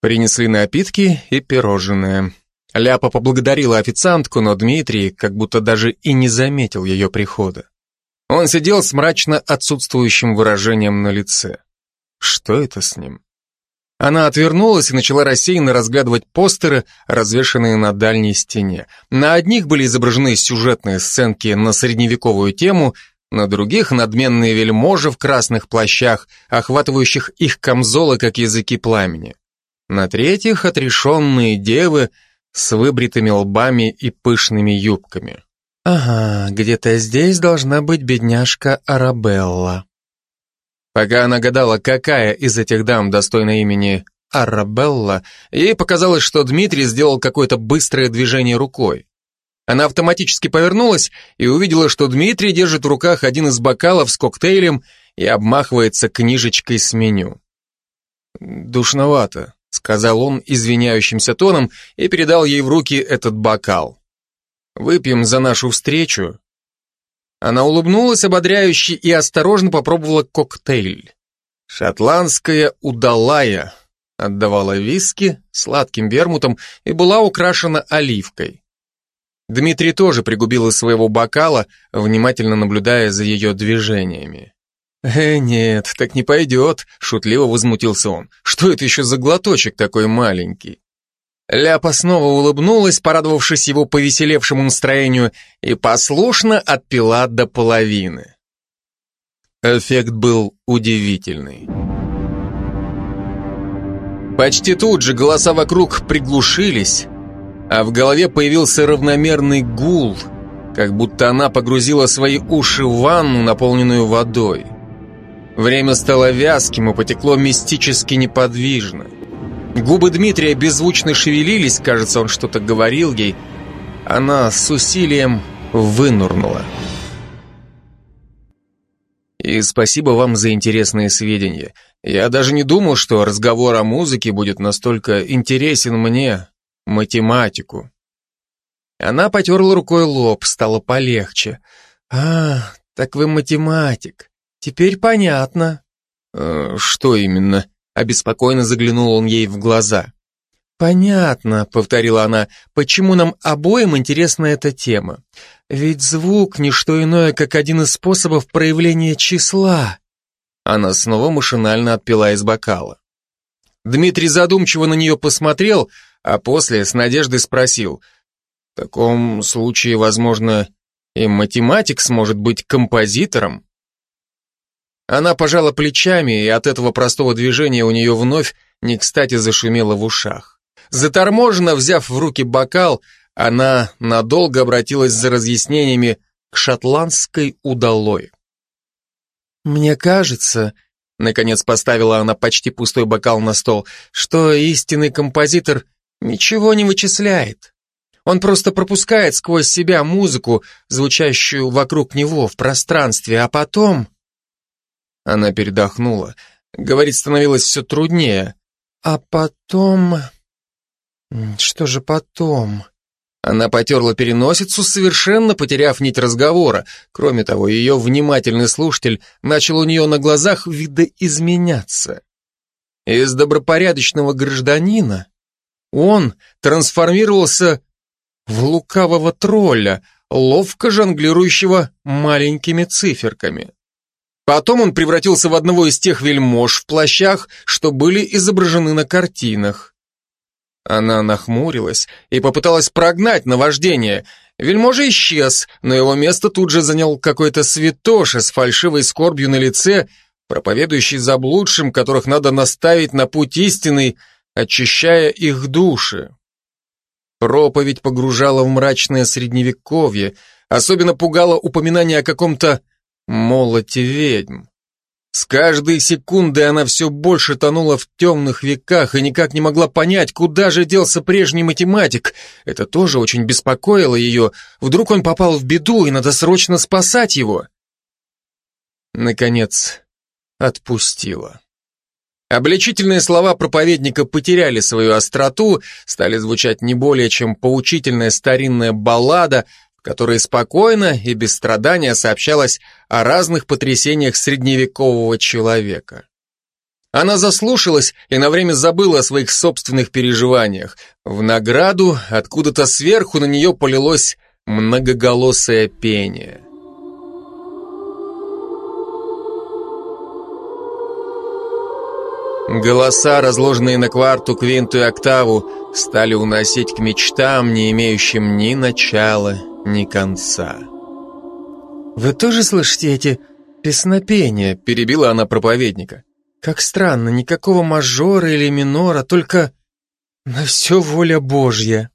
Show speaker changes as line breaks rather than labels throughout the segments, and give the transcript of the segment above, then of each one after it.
Принесли напитки и пирожное. Ляпа поблагодарила официантку, но Дмитрий как будто даже и не заметил ее прихода. Он сидел с мрачно отсутствующим выражением на лице. Что это с ним? Она отвернулась и начала рассеянно разглядывать постеры, развешанные на дальней стене. На одних были изображены сюжетные сценки на средневековую тему, на других — надменные вельможи в красных плащах, охватывающих их камзолы, как языки пламени. На третьих — отрешенные девы с выбритыми лбами и пышными юбками. «Ага, где-то здесь должна быть бедняжка Арабелла», Пока она гадала, какая из этих дам достойна имени Арабелла, ей показалось, что Дмитрий сделал какое-то быстрое движение рукой. Она автоматически повернулась и увидела, что Дмитрий держит в руках один из бокалов с коктейлем и обмахивается книжечкой с меню. «Душновато», — сказал он извиняющимся тоном и передал ей в руки этот бокал. «Выпьем за нашу встречу она улыбнулась ободряюще и осторожно попробовала коктейль. Шотландская удалая отдавала виски сладким вермутом и была украшена оливкой. Дмитрий тоже пригубил из своего бокала, внимательно наблюдая за ее движениями. «Э, нет, так не пойдет», — шутливо возмутился он. «Что это еще за глоточек такой маленький?» Ляпа снова улыбнулась, порадовавшись его повеселевшему настроению, и послушно отпила до половины. Эффект был удивительный. Почти тут же голоса вокруг приглушились, а в голове появился равномерный гул, как будто она погрузила свои уши в ванну, наполненную водой. Время стало вязким и потекло мистически неподвижно. Губы Дмитрия беззвучно шевелились, кажется, он что-то говорил ей. Она с усилием вынурнула. И спасибо вам за интересные сведения. Я даже не думал, что разговор о музыке будет настолько интересен мне, математику. Она потерла рукой лоб, стало полегче. «А, так вы математик. Теперь понятно». «Э, «Что именно?» Обеспокоенно заглянул он ей в глаза. «Понятно», — повторила она, — «почему нам обоим интересна эта тема. Ведь звук — не что иное, как один из способов проявления числа». Она снова машинально отпила из бокала. Дмитрий задумчиво на нее посмотрел, а после с надеждой спросил, «В таком случае, возможно, и математик сможет быть композитором?» Она пожала плечами, и от этого простого движения у нее вновь не кстати зашумело в ушах. Заторможенно взяв в руки бокал, она надолго обратилась за разъяснениями к шотландской удалой. «Мне кажется», — наконец поставила она почти пустой бокал на стол, «что истинный композитор ничего не вычисляет. Он просто пропускает сквозь себя музыку, звучащую вокруг него в пространстве, а потом...» Она передохнула. Говорить становилось все труднее. А потом... Что же потом? Она потерла переносицу, совершенно потеряв нить разговора. Кроме того, ее внимательный слушатель начал у нее на глазах видоизменяться. Из добропорядочного гражданина он трансформировался в лукавого тролля, ловко жонглирующего маленькими циферками. Потом он превратился в одного из тех вельмож в плащах, что были изображены на картинах. Она нахмурилась и попыталась прогнать наваждение. Вельможа исчез, но его место тут же занял какой-то святоша с фальшивой скорбью на лице, проповедующий заблудшим, которых надо наставить на путь истинный, очищая их души. Проповедь погружала в мрачное средневековье, особенно пугало упоминание о каком-то молоте ведьм. С каждой секундой она все больше тонула в темных веках и никак не могла понять, куда же делся прежний математик. Это тоже очень беспокоило ее. Вдруг он попал в беду, и надо срочно спасать его. Наконец, отпустила. Обличительные слова проповедника потеряли свою остроту, стали звучать не более чем поучительная старинная баллада, которой спокойно и без страдания сообщалось о разных потрясениях средневекового человека. Она заслушалась и на время забыла о своих собственных переживаниях. В награду откуда-то сверху на нее полилось многоголосое пение. Голоса, разложенные на кварту, квинту и октаву, стали уносить к мечтам, не имеющим ни начала, ни конца. «Вы тоже слышите эти песнопения?» – перебила она проповедника. «Как странно, никакого мажора или минора, только на все воля Божья».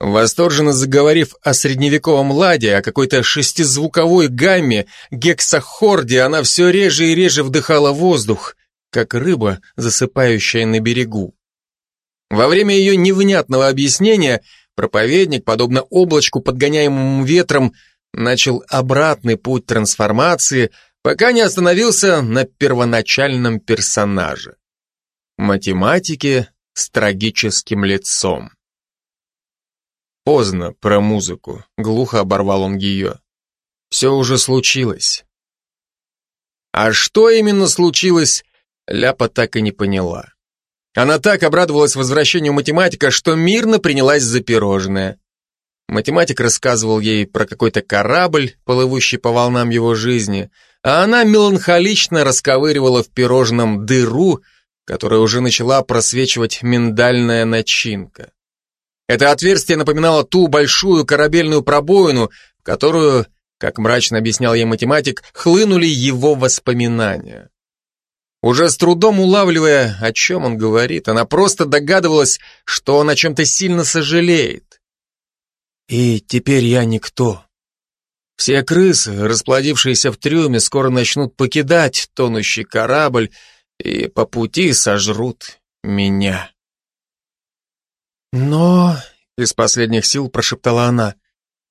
Восторженно заговорив о средневековом ладе, о какой-то шестизвуковой гамме, гексахорде, она все реже и реже вдыхала воздух, как рыба, засыпающая на берегу. Во время ее невнятного объяснения проповедник, подобно облачку, подгоняемому ветром, начал обратный путь трансформации, пока не остановился на первоначальном персонаже. Математике с трагическим лицом. Поздно про музыку, глухо оборвал он ее. Все уже случилось. А что именно случилось, Ляпа так и не поняла. Она так обрадовалась возвращению математика, что мирно принялась за пирожное. Математик рассказывал ей про какой-то корабль, плывущий по волнам его жизни, а она меланхолично расковыривала в пирожном дыру, которая уже начала просвечивать миндальная начинка. Это отверстие напоминало ту большую корабельную пробоину, в которую, как мрачно объяснял ей математик, хлынули его воспоминания. Уже с трудом улавливая, о чем он говорит, она просто догадывалась, что он о чем-то сильно сожалеет. И теперь я никто. Все крысы, расплодившиеся в трюме, скоро начнут покидать тонущий корабль и по пути сожрут меня. «Но...» — из последних сил прошептала она.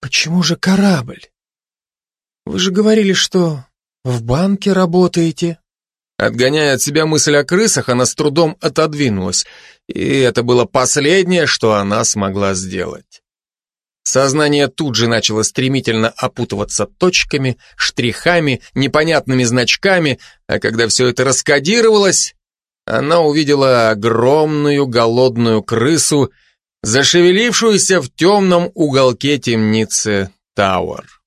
«Почему же корабль? Вы же говорили, что в банке работаете». Отгоняя от себя мысль о крысах, она с трудом отодвинулась, и это было последнее, что она смогла сделать. Сознание тут же начало стремительно опутываться точками, штрихами, непонятными значками, а когда все это раскодировалось, она увидела огромную голодную крысу, зашевелившуюся в темном уголке темницы Тауэр.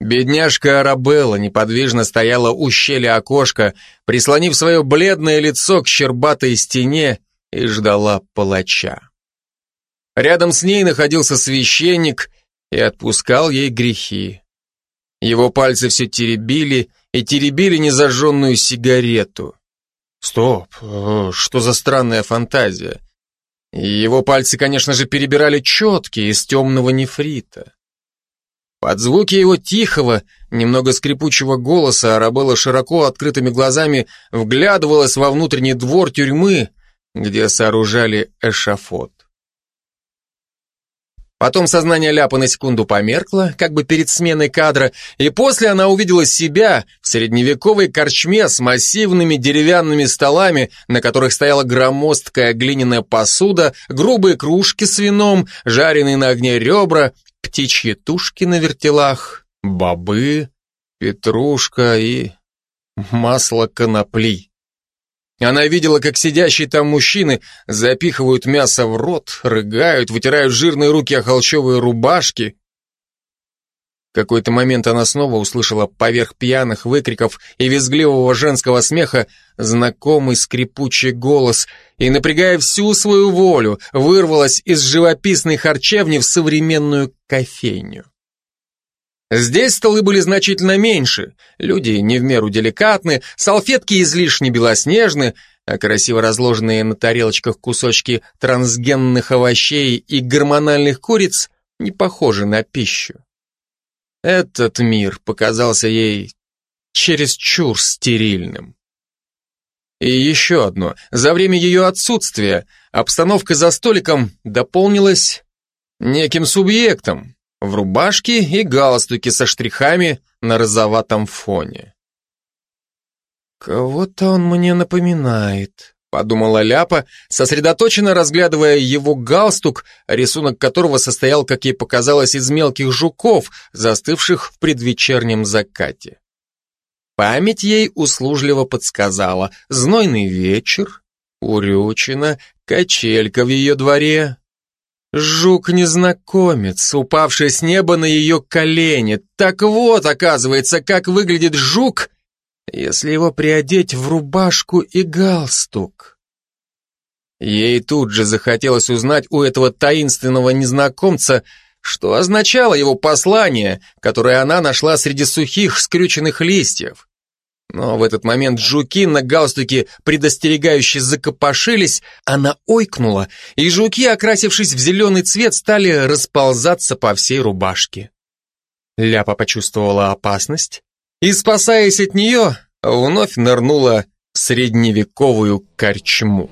Бедняжка Арабелла неподвижно стояла у щели окошка, прислонив свое бледное лицо к щербатой стене и ждала палача. Рядом с ней находился священник и отпускал ей грехи. Его пальцы все теребили и теребили незажженную сигарету. Стоп, э, что за странная фантазия? Его пальцы, конечно же, перебирали четки из темного нефрита. Под звуки его тихого, немного скрипучего голоса Арабелла широко открытыми глазами вглядывалась во внутренний двор тюрьмы, где сооружали эшафот. Потом сознание Ляпа на секунду померкло, как бы перед сменой кадра, и после она увидела себя в средневековой корчме с массивными деревянными столами, на которых стояла громоздкая глиняная посуда, грубые кружки с вином, жареные на огне ребра, птичьи тушки на вертелах, бобы, петрушка и масло конопли. Она видела, как сидящие там мужчины запихивают мясо в рот, рыгают, вытирают жирные руки о холщовые рубашки. В какой-то момент она снова услышала поверх пьяных выкриков и визгливого женского смеха знакомый скрипучий голос и, напрягая всю свою волю, вырвалась из живописной харчевни в современную кофейню. Здесь столы были значительно меньше, люди не в меру деликатны, салфетки излишне белоснежны, а красиво разложенные на тарелочках кусочки трансгенных овощей и гормональных куриц не похожи на пищу. Этот мир показался ей чересчур стерильным. И еще одно. За время ее отсутствия обстановка за столиком дополнилась неким субъектом, в рубашке и галстуке со штрихами на розоватом фоне. «Кого-то он мне напоминает», — подумала Ляпа, сосредоточенно разглядывая его галстук, рисунок которого состоял, как ей показалось, из мелких жуков, застывших в предвечернем закате. Память ей услужливо подсказала. Знойный вечер, урючина, качелька в ее дворе. Жук-незнакомец, упавший с неба на ее колени. Так вот, оказывается, как выглядит жук, если его приодеть в рубашку и галстук. Ей тут же захотелось узнать у этого таинственного незнакомца, что означало его послание, которое она нашла среди сухих скрюченных листьев. Но в этот момент жуки на галстуке предостерегающе закопошились, она ойкнула, и жуки, окрасившись в зеленый цвет, стали расползаться по всей рубашке. Ляпа почувствовала опасность и, спасаясь от нее, вновь нырнула в средневековую корчму.